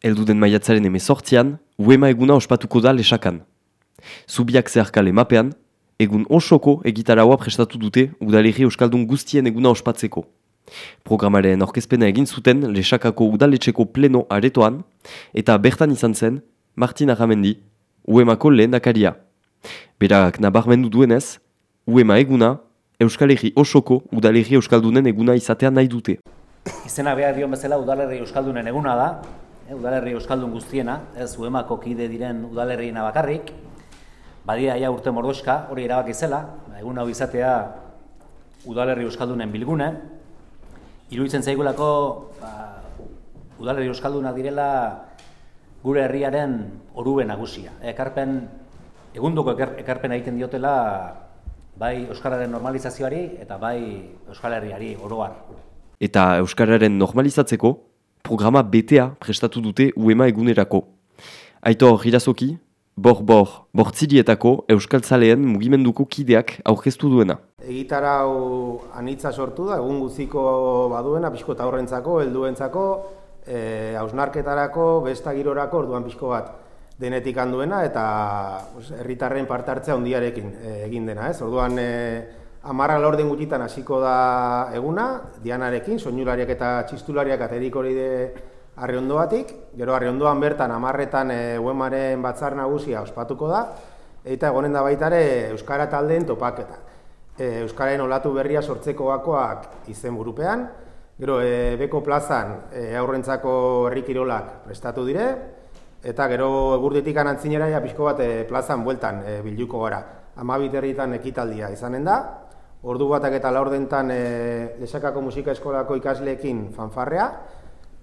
Elduden maiatzaren emezortzian, uema eguna ospatuko da lesakan. Zubiak zeharkale mapean, egun osoko egitaraua prestatu dute udalerri euskaldun guztien eguna ospatzeko. Programaren orkezpena egin zuten lesakako udaletxeko pleno aretoan, eta bertan izan zen, Martin Aramendi, uemako lehen dakaria. Berak nabarmendu duenez, uema eguna, Euskal Herri osoko udalerri euskaldunen eguna izatea nahi dute. Izena behar dion bezala udalerri euskaldunen eguna da, e, udalerri euskaldun guztiena, ez uemako kide diren udalerriena bakarrik, badia ja urte mordoska, hori erabak izela, ba, egun hau izatea udalerri euskaldunen bilgune, iruditzen zaigulako ba, udalerri euskaldunak direla gure herriaren orube nagusia. Ekarpen, egunduko ekarpen egiten diotela bai Euskararen normalizazioari eta bai Euskal Herriari oroar. Eta Euskararen normalizatzeko, programa BTA prestatu dute UEMA egunerako. Aito Hirazoki, bor-bor, bortzilietako Euskaltzaleen mugimenduko kideak aurkeztu duena. Egitara hau anitza sortu da, egun guziko baduena, pixko eta horrentzako, helduentzako, eh, hausnarketarako, besta girorako, orduan pixko bat denetik handuena, eta herritarren parte hartzea hundiarekin e, egin dena. Ez? Orduan, e, amarra lorden gutitan hasiko da eguna, dianarekin, soinulariak eta txistulariak aterik hori de arriondoatik, gero arriondoan bertan amarretan e, uemaren batzar nagusia ospatuko da, eta egonen da baitare Euskara taldeen topaketa. E, Euskaren olatu berria sortzeko gakoak izen burupean, gero e, beko plazan e, aurrentzako herrikirolak prestatu dire, eta gero egurdetik anantzinera ja pixko bat e, plazan bueltan e, bilduko gara. Amabit herritan ekitaldia izanen da, ordu batak eta laurdentan e, lesakako musika eskolako ikasleekin fanfarrea,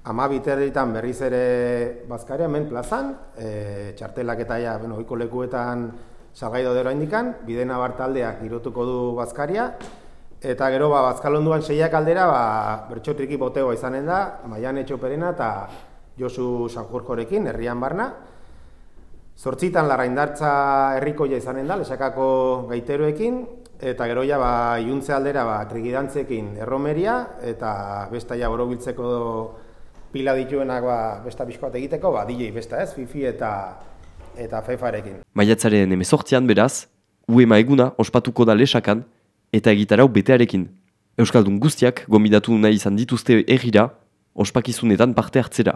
amabit herritan berriz ere bazkaria, hemen plazan, e, txartelak eta ja, bueno, oiko lekuetan salgai dodera indikan, bidena bartaldeak girotuko du bazkaria, eta gero ba, bazkalonduan seiak aldera, ba, bertxotriki botegoa izanen da, maian etxoperena eta Josu Sanjurjorekin, herrian barna. Zortzitan larraindartza herrikoia izanen da, lesakako gaiteroekin, eta gero ja ba, iuntze aldera ba, trigidantzekin erromeria, eta besta ja borobiltzeko pila dituenak ba, besta bizkoat egiteko, ba, DJ besta ez, Fifi eta eta Fefarekin. Maiatzaren emezortzian beraz, uema eguna ospatuko da lesakan, eta egitarau betearekin. Euskaldun guztiak gombidatu nahi izan dituzte egira, ospakizunetan parte hartzera.